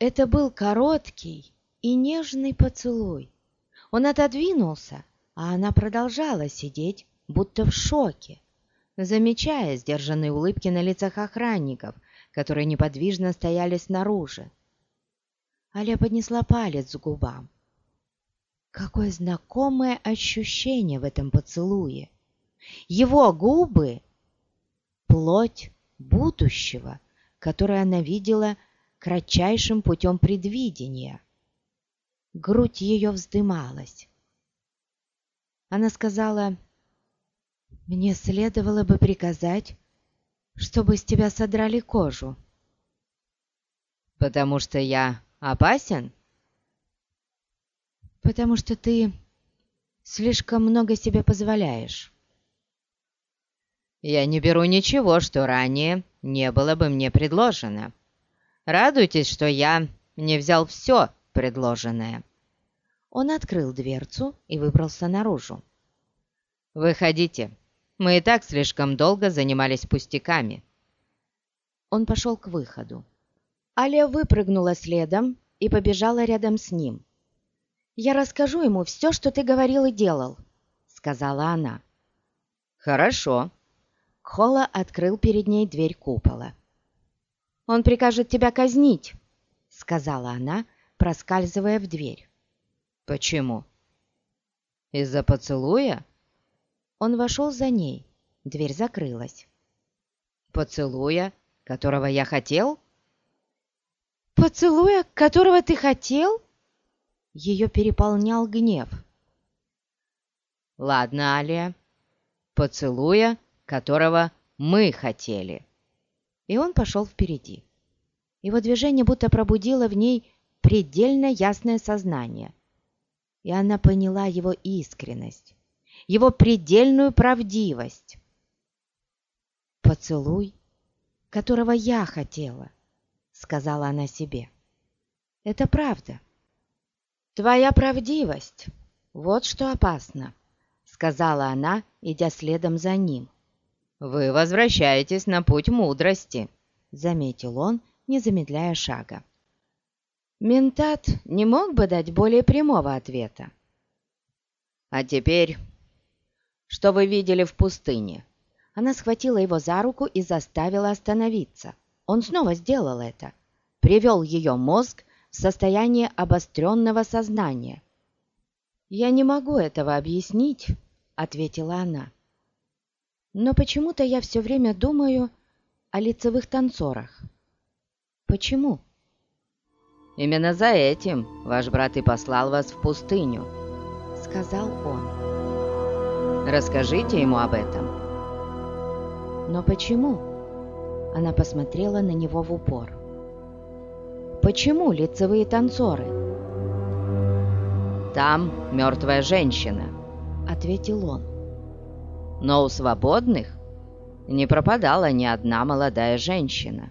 Это был короткий и нежный поцелуй. Он отодвинулся, а она продолжала сидеть, будто в шоке, замечая сдержанные улыбки на лицах охранников, которые неподвижно стояли снаружи. Аля поднесла палец к губам. Какое знакомое ощущение в этом поцелуе! Его губы — плоть будущего, которое она видела кратчайшим путем предвидения. Грудь ее вздымалась. Она сказала, «Мне следовало бы приказать, чтобы с тебя содрали кожу». «Потому что я опасен?» «Потому что ты слишком много себе позволяешь». «Я не беру ничего, что ранее не было бы мне предложено. Радуйтесь, что я не взял все предложенное». Он открыл дверцу и выбрался наружу. «Выходите. Мы и так слишком долго занимались пустяками». Он пошел к выходу. Аля выпрыгнула следом и побежала рядом с ним. «Я расскажу ему все, что ты говорил и делал», — сказала она. «Хорошо». Холла открыл перед ней дверь купола. «Он прикажет тебя казнить», — сказала она, проскальзывая в дверь. «Почему?» «Из-за поцелуя?» Он вошел за ней. Дверь закрылась. «Поцелуя, которого я хотел?» «Поцелуя, которого ты хотел?» Ее переполнял гнев. «Ладно, Алия, поцелуя, которого мы хотели». И он пошел впереди. Его движение будто пробудило в ней предельно ясное сознание и она поняла его искренность, его предельную правдивость. «Поцелуй, которого я хотела», — сказала она себе. «Это правда. Твоя правдивость — вот что опасно», — сказала она, идя следом за ним. «Вы возвращаетесь на путь мудрости», — заметил он, не замедляя шага. Ментат не мог бы дать более прямого ответа. «А теперь, что вы видели в пустыне?» Она схватила его за руку и заставила остановиться. Он снова сделал это. Привел ее мозг в состояние обостренного сознания. «Я не могу этого объяснить», — ответила она. «Но почему-то я все время думаю о лицевых танцорах. Почему?» Именно за этим ваш брат и послал вас в пустыню», — сказал он. «Расскажите ему об этом». «Но почему?» Она посмотрела на него в упор. «Почему лицевые танцоры?» «Там мертвая женщина», — ответил он. «Но у свободных не пропадала ни одна молодая женщина».